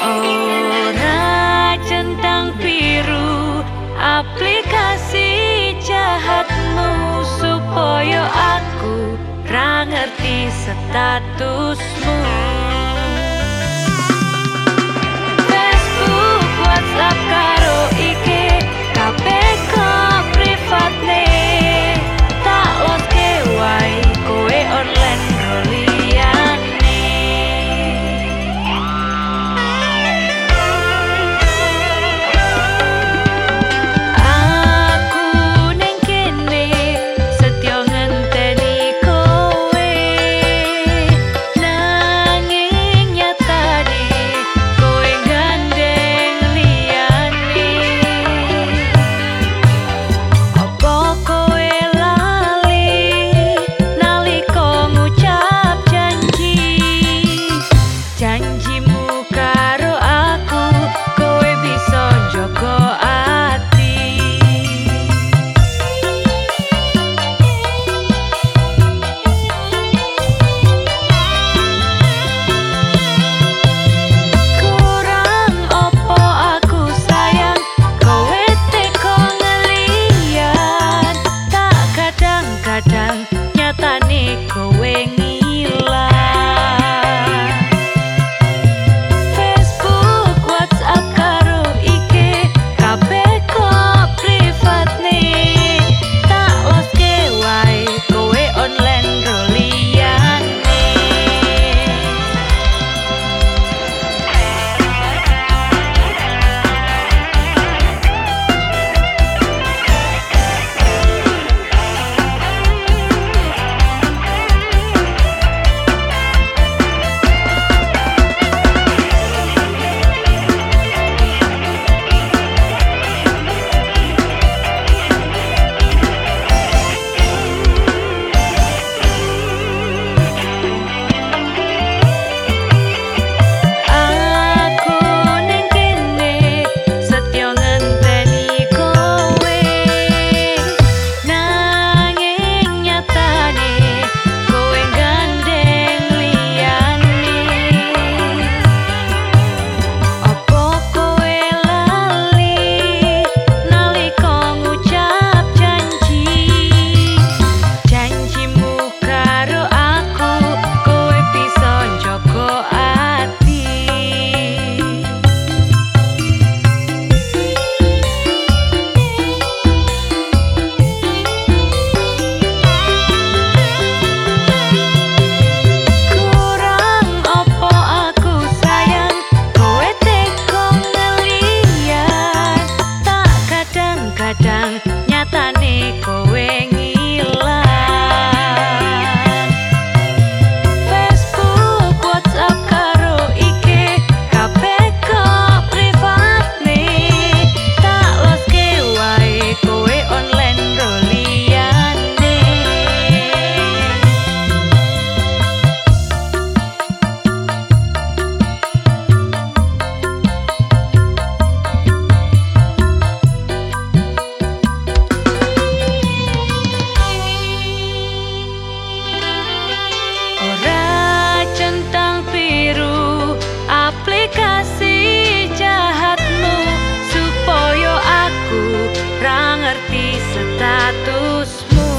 Ora centang biru aplikasi jahatmu supaya aku ra ngerti statusmu. Facebook WhatsApp statusmu.